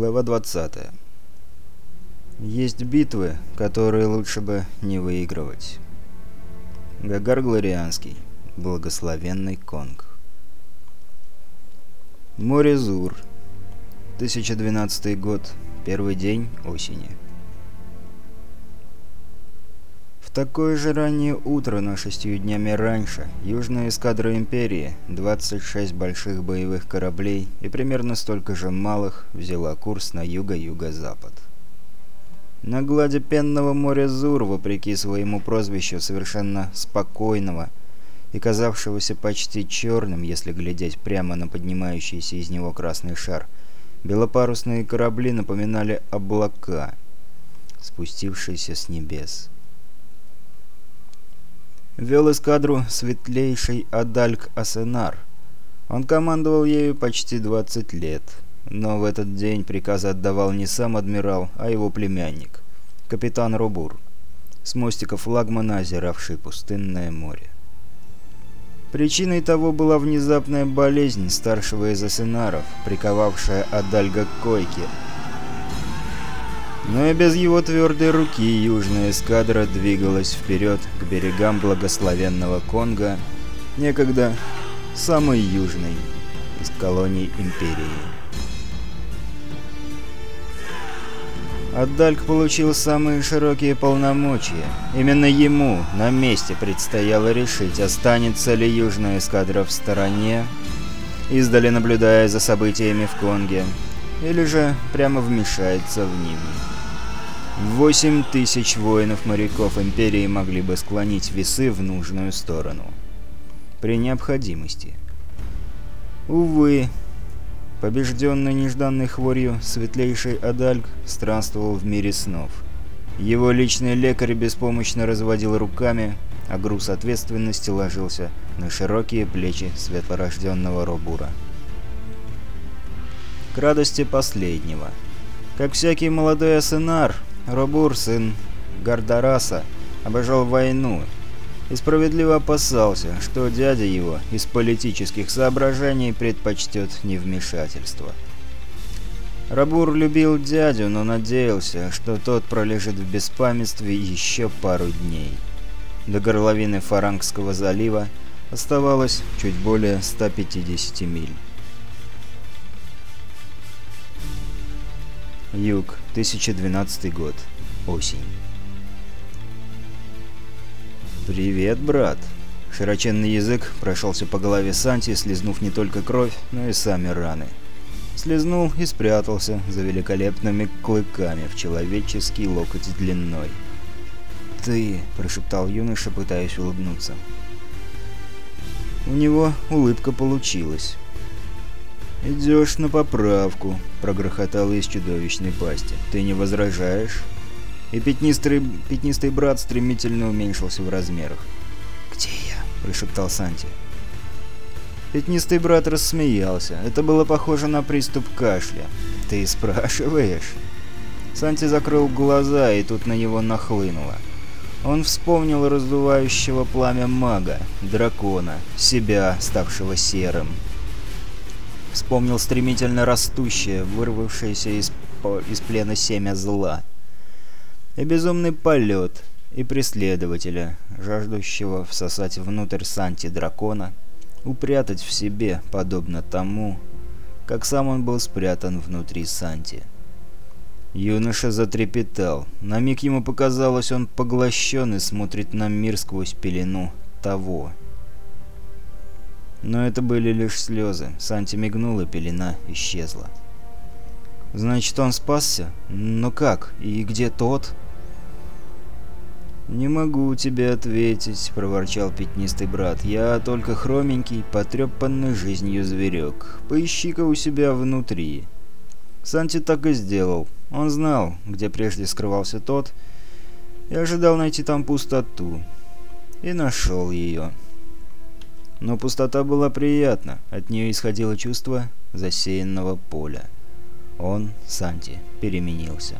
Глава 20. Есть битвы, которые лучше бы не выигрывать. Гагар Глорианский. Благословенный Конг. Море Зур. 1012 год. Первый день осени. Такое же раннее утро, но шестью днями раньше, южная эскадра Империи, 26 больших боевых кораблей и примерно столько же малых, взяла курс на юго-юго-запад. На глади пенного моря Зур, вопреки своему прозвищу совершенно спокойного и казавшегося почти черным, если глядеть прямо на поднимающийся из него красный шар, белопарусные корабли напоминали облака, спустившиеся с небес вел эскадру светлейший Адальк Асенар. Он командовал ею почти 20 лет, но в этот день приказы отдавал не сам адмирал, а его племянник, капитан Робур, с мостика флагмана, озиравший пустынное море. Причиной того была внезапная болезнь старшего из Асенаров, приковавшая Адальга к койке – но и без его твердой руки южная эскадра двигалась вперед к берегам благословенного Конго, некогда самой южной из колоний Империи. Аддальк получил самые широкие полномочия. Именно ему на месте предстояло решить, останется ли южная эскадра в стороне, издали наблюдая за событиями в Конге, или же прямо вмешается в них. Восемь тысяч воинов-моряков Империи могли бы склонить весы в нужную сторону. При необходимости. Увы, побежденный нежданной хворью светлейший Адальк странствовал в мире снов. Его личный лекарь беспомощно разводил руками, а груз ответственности ложился на широкие плечи светлорожденного Робура. К радости последнего. Как всякий молодой асенар, Робур, сын Гардараса, обожал войну и справедливо опасался, что дядя его из политических соображений предпочтет невмешательство. Рабур любил дядю, но надеялся, что тот пролежит в беспамятстве еще пару дней. До горловины Фарангского залива оставалось чуть более 150 миль. Юг, 1012 год. Осень. «Привет, брат!» Широченный язык прошелся по голове Санти, слезнув не только кровь, но и сами раны. Слезнул и спрятался за великолепными клыками в человеческий локоть длиной. «Ты!» – прошептал юноша, пытаясь улыбнуться. У него улыбка получилась. «Идешь на поправку», — прогрохотал из чудовищной пасти. «Ты не возражаешь?» И пятнистый, пятнистый брат стремительно уменьшился в размерах. «Где я?» — прошептал Санти. Пятнистый брат рассмеялся. Это было похоже на приступ кашля. «Ты спрашиваешь?» Санти закрыл глаза, и тут на него нахлынуло. Он вспомнил раздувающего пламя мага, дракона, себя, ставшего серым. Вспомнил стремительно растущее, вырвавшееся из, из плена семя зла. И безумный полет, и преследователя, жаждущего всосать внутрь Санти дракона, упрятать в себе, подобно тому, как сам он был спрятан внутри Санти. Юноша затрепетал. На миг ему показалось, он поглощен и смотрит на мир сквозь пелену того, но это были лишь слезы. Санти мигнула, пелена исчезла. «Значит, он спасся? Но как? И где тот?» «Не могу тебе ответить», — проворчал пятнистый брат. «Я только хроменький, потрепанный жизнью зверек. Поищи-ка у себя внутри». Санти так и сделал. Он знал, где прежде скрывался тот, и ожидал найти там пустоту. И нашел ее. Но пустота была приятна, от нее исходило чувство засеянного поля. Он, Санти, переменился.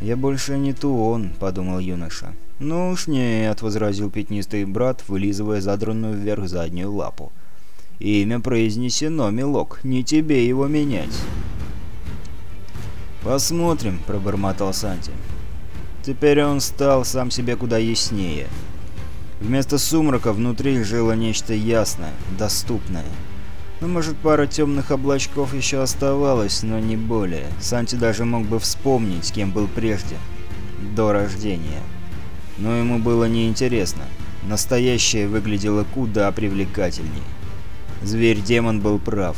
«Я больше не Туон», — подумал юноша. «Ну уж нет», — возразил пятнистый брат, вылизывая задранную вверх заднюю лапу. «Имя произнесено, милок, не тебе его менять». «Посмотрим», — пробормотал Санти. Теперь он стал сам себе куда яснее. Вместо сумрака внутри жило нечто ясное, доступное. Ну, может, пара темных облачков еще оставалась, но не более. Санти даже мог бы вспомнить, кем был прежде, до рождения. Но ему было неинтересно. Настоящее выглядело куда привлекательней. Зверь-демон был прав.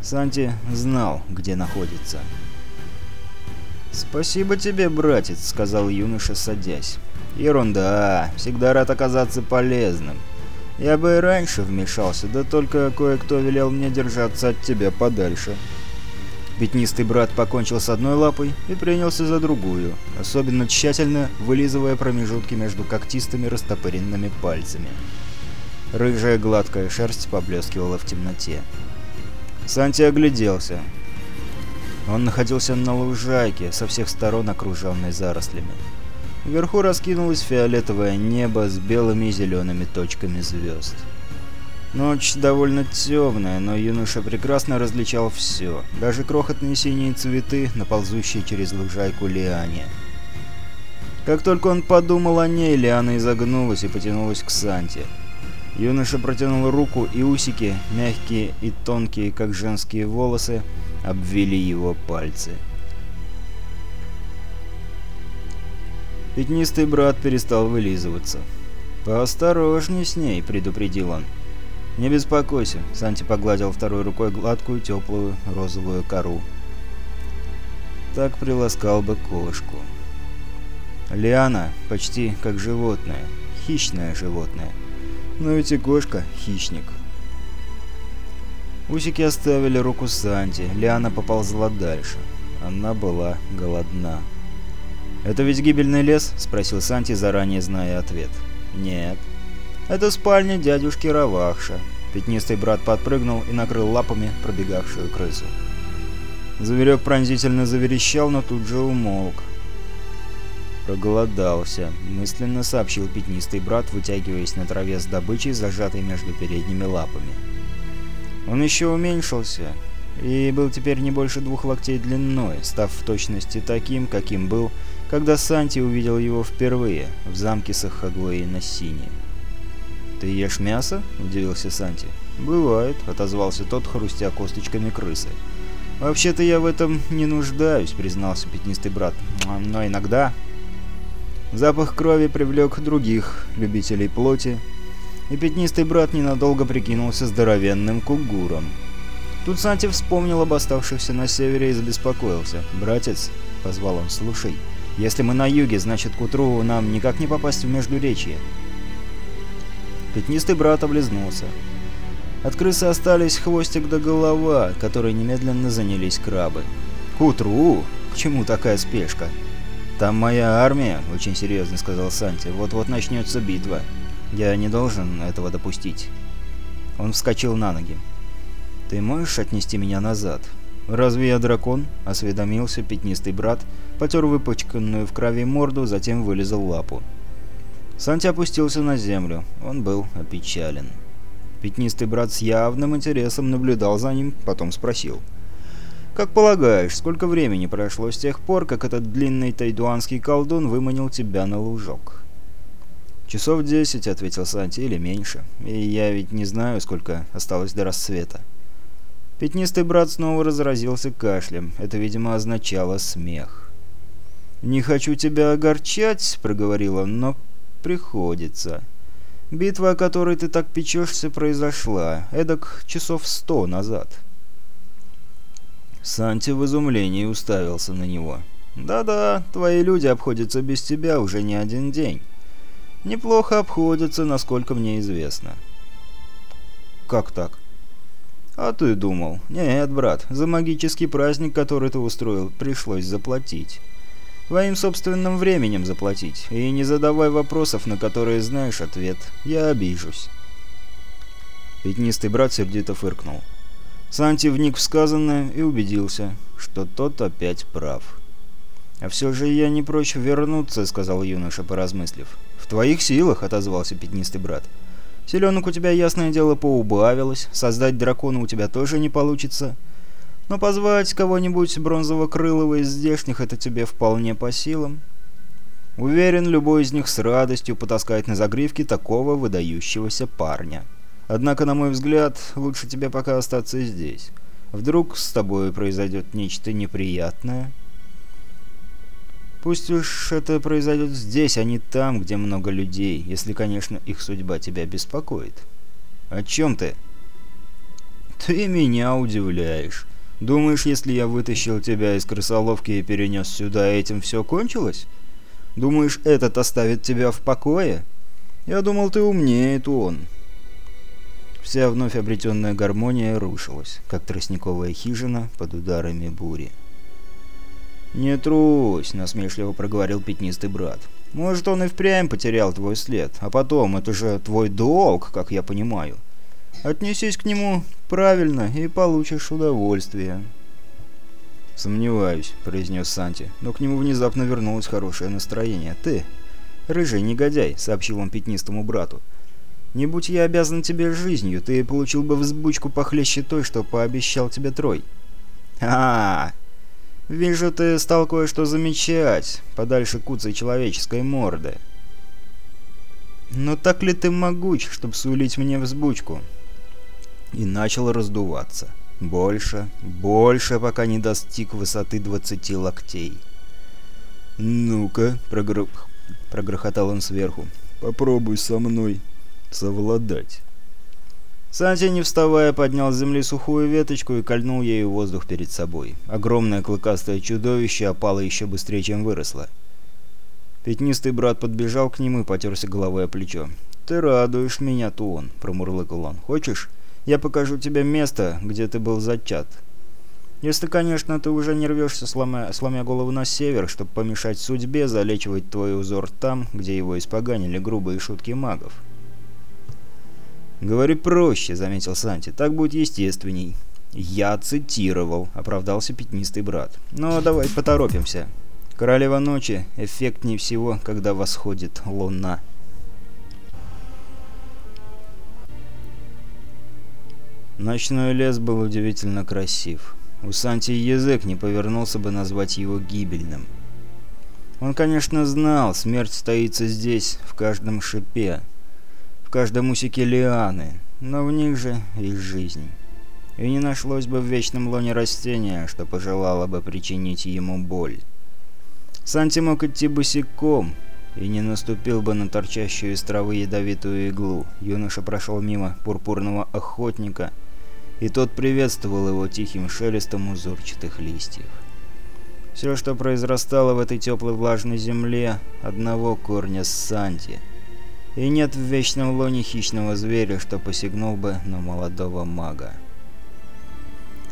Санти знал, где находится. «Спасибо тебе, братец», — сказал юноша, садясь. «Ерунда. Всегда рад оказаться полезным. Я бы и раньше вмешался, да только кое-кто велел мне держаться от тебя подальше». Пятнистый брат покончил с одной лапой и принялся за другую, особенно тщательно вылизывая промежутки между когтистыми растопыренными пальцами. Рыжая гладкая шерсть поблескивала в темноте. Санти огляделся. Он находился на лужайке, со всех сторон окруженной зарослями. Вверху раскинулось фиолетовое небо с белыми и зелеными точками звезд. Ночь довольно темная, но юноша прекрасно различал все, даже крохотные синие цветы, наползущие через лужайку лиане. Как только он подумал о ней, лиана изогнулась и потянулась к Санте. Юноша протянул руку, и усики, мягкие и тонкие, как женские волосы, обвили его пальцы. Пятнистый брат перестал вылизываться. «Поосторожней с ней», — предупредил он. «Не беспокойся», — Санти погладил второй рукой гладкую, теплую, розовую кору. Так приласкал бы кошку. Лиана почти как животное, хищное животное. Но ведь и кошка — хищник. Усики оставили руку Санти. Лиана поползла дальше. Она была голодна. «Это ведь гибельный лес?» — спросил Санти, заранее зная ответ. «Нет». «Это спальня дядюшки Равахша». Пятнистый брат подпрыгнул и накрыл лапами пробегавшую крысу. Зверек пронзительно заверещал, но тут же умолк. «Проголодался», — мысленно сообщил пятнистый брат, вытягиваясь на траве с добычей, зажатой между передними лапами. Он еще уменьшился и был теперь не больше двух локтей длиной, став в точности таким, каким был, когда Санти увидел его впервые в замке Сахагуэй на Сине. «Ты ешь мясо?» – удивился Санти. «Бывает», – отозвался тот, хрустя косточками крысы. «Вообще-то я в этом не нуждаюсь», – признался пятнистый брат. «Но иногда...» Запах крови привлек других любителей плоти, и пятнистый брат ненадолго прикинулся здоровенным кугуром. Тут Санти вспомнил об оставшихся на севере и забеспокоился. «Братец», — позвал он, — «слушай, если мы на юге, значит, к утру нам никак не попасть в Междуречье». Пятнистый брат облизнулся. От крысы остались хвостик до голова, которые немедленно занялись крабы. «К утру? К чему такая спешка?» «Там моя армия», — очень серьезно сказал Санти. «Вот-вот начнется битва». Я не должен этого допустить. Он вскочил на ноги. «Ты можешь отнести меня назад?» «Разве я дракон?» — осведомился пятнистый брат, потер выпачканную в крови морду, затем вылезал лапу. Санти опустился на землю. Он был опечален. Пятнистый брат с явным интересом наблюдал за ним, потом спросил. «Как полагаешь, сколько времени прошло с тех пор, как этот длинный тайдуанский колдун выманил тебя на лужок?» «Часов десять», — ответил Санти, — «или меньше. И я ведь не знаю, сколько осталось до рассвета». Пятнистый брат снова разразился кашлем. Это, видимо, означало смех. «Не хочу тебя огорчать», — проговорил он, — «но приходится. Битва, о которой ты так печешься, произошла. Эдак часов сто назад». Санти в изумлении уставился на него. «Да-да, твои люди обходятся без тебя уже не один день». Неплохо обходятся, насколько мне известно. Как так? А ты думал? Нет, брат, за магический праздник, который ты устроил, пришлось заплатить. Твоим собственным временем заплатить. И не задавай вопросов, на которые знаешь ответ. Я обижусь. Пятнистый брат сердито фыркнул. Санти вник в сказанное и убедился, что тот опять прав. «А все же я не прочь вернуться», — сказал юноша, поразмыслив. «В твоих силах», — отозвался пятнистый брат. «Селенок у тебя, ясное дело, поубавилось. Создать дракона у тебя тоже не получится. Но позвать кого-нибудь бронзово-крылого из здешних это тебе вполне по силам. Уверен, любой из них с радостью потаскает на загривке такого выдающегося парня. Однако, на мой взгляд, лучше тебе пока остаться здесь. Вдруг с тобой произойдет нечто неприятное. Пусть уж это произойдет здесь, а не там, где много людей, если, конечно, их судьба тебя беспокоит. О чем ты? Ты меня удивляешь. Думаешь, если я вытащил тебя из крысоловки и перенес сюда, этим все кончилось? Думаешь, этот оставит тебя в покое? Я думал, ты умнее, он. Вся вновь обретенная гармония рушилась, как тростниковая хижина под ударами бури. «Не трусь», — насмешливо проговорил пятнистый брат. «Может, он и впрямь потерял твой след, а потом, это же твой долг, как я понимаю. Отнесись к нему правильно и получишь удовольствие». «Сомневаюсь», — произнес Санти, но к нему внезапно вернулось хорошее настроение. «Ты, рыжий негодяй», — сообщил он пятнистому брату. «Не будь я обязан тебе жизнью, ты получил бы взбучку похлеще той, что пообещал тебе Трой». «А, -а, -а Вижу, ты стал кое-что замечать, подальше куцей человеческой морды. Но так ли ты могуч, чтобы сулить мне взбучку?» И начал раздуваться. Больше, больше, пока не достиг высоты 20 локтей. «Ну-ка», прогр... — прогрохотал он сверху, — «попробуй со мной совладать». Санти, не вставая, поднял с земли сухую веточку и кольнул ею воздух перед собой. Огромное клыкастое чудовище опало еще быстрее, чем выросло. Пятнистый брат подбежал к нему и потерся головой о плечо. «Ты радуешь меня, Туон», — промурлыкал он. «Хочешь, я покажу тебе место, где ты был зачат?» «Если, конечно, ты уже не рвешься, сломя, сломя голову на север, чтобы помешать судьбе залечивать твой узор там, где его испоганили грубые шутки магов». «Говори проще», — заметил Санти. «Так будет естественней». «Я цитировал», — оправдался пятнистый брат. «Но давай поторопимся. Королева ночи эффектнее всего, когда восходит луна». Ночной лес был удивительно красив. У Санти язык не повернулся бы назвать его гибельным. Он, конечно, знал, смерть стоится здесь, в каждом шипе, в каждом усике лианы, но в них же и жизнь. И не нашлось бы в вечном лоне растения, что пожелало бы причинить ему боль. Санти мог идти босиком и не наступил бы на торчащую из травы ядовитую иглу. Юноша прошел мимо пурпурного охотника, и тот приветствовал его тихим шелестом узорчатых листьев. Все, что произрастало в этой теплой влажной земле, одного корня Санти — и нет в вечном лоне хищного зверя, что посягнул бы на молодого мага.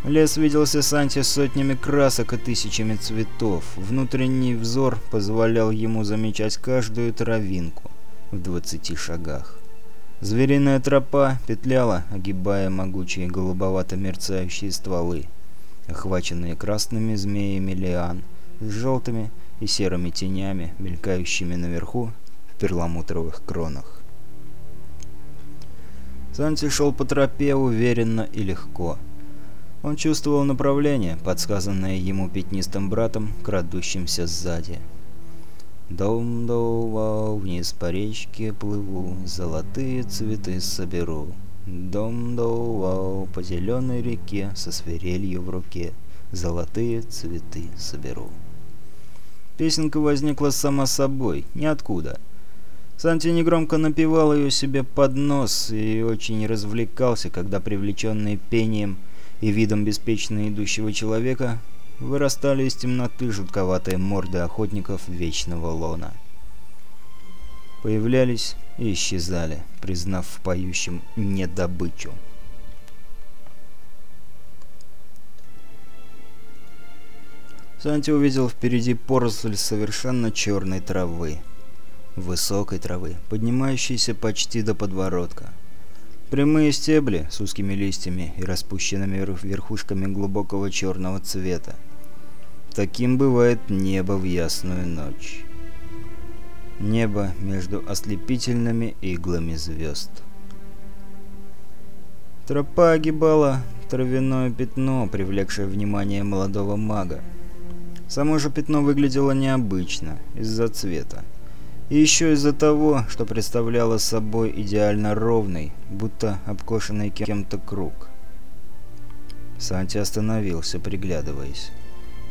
Лес виделся Санте сотнями красок и тысячами цветов. Внутренний взор позволял ему замечать каждую травинку в двадцати шагах. Звериная тропа петляла, огибая могучие голубовато-мерцающие стволы, охваченные красными змеями лиан, с желтыми и серыми тенями, мелькающими наверху перламутровых кронах. Санти шел по тропе уверенно и легко. Он чувствовал направление, подсказанное ему пятнистым братом, крадущимся сзади. Дом-доу-вау, вниз по речке плыву, золотые цветы соберу. Дом-доу-вау, по зеленой реке, со свирелью в руке, золотые цветы соберу. Песенка возникла сама собой, ниоткуда. Санти негромко напевал ее себе под нос и очень развлекался, когда привлеченные пением и видом беспечно идущего человека вырастали из темноты жутковатые морды охотников Вечного Лона. Появлялись и исчезали, признав в поющем недобычу. Санти увидел впереди поросль совершенно черной травы высокой травы, поднимающейся почти до подворотка. Прямые стебли с узкими листьями и распущенными верхушками глубокого черного цвета. Таким бывает небо в ясную ночь. Небо между ослепительными иглами звезд. Тропа огибала травяное пятно, привлекшее внимание молодого мага. Само же пятно выглядело необычно, из-за цвета. И еще из-за того, что представляло собой идеально ровный, будто обкошенный кем-то круг. Санти остановился, приглядываясь.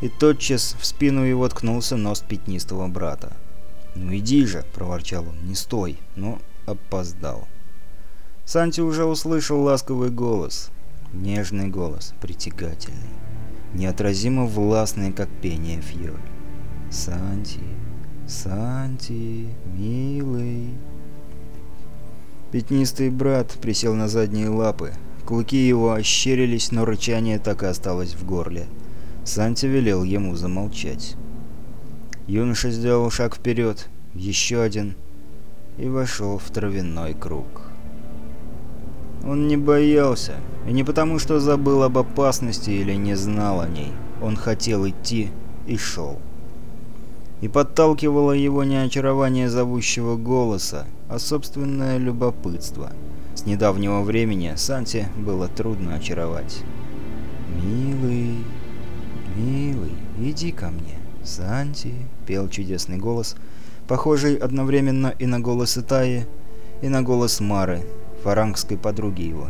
И тотчас в спину его ткнулся нос пятнистого брата. «Ну иди же!» — проворчал он. «Не стой!» Но опоздал. Санти уже услышал ласковый голос. Нежный голос, притягательный. Неотразимо властный, как пение фьоль. «Санти, Санти, милый...» Пятнистый брат присел на задние лапы. Клыки его ощерились, но рычание так и осталось в горле. Санти велел ему замолчать. Юноша сделал шаг вперед, еще один, и вошел в травяной круг. Он не боялся, и не потому, что забыл об опасности или не знал о ней. Он хотел идти и шел. И подталкивало его не очарование зовущего голоса, а собственное любопытство. С недавнего времени Санте было трудно очаровать. «Милый, милый, иди ко мне». «Санти», — пел чудесный голос, похожий одновременно и на голос Итаи, и на голос Мары, фарангской подруги его,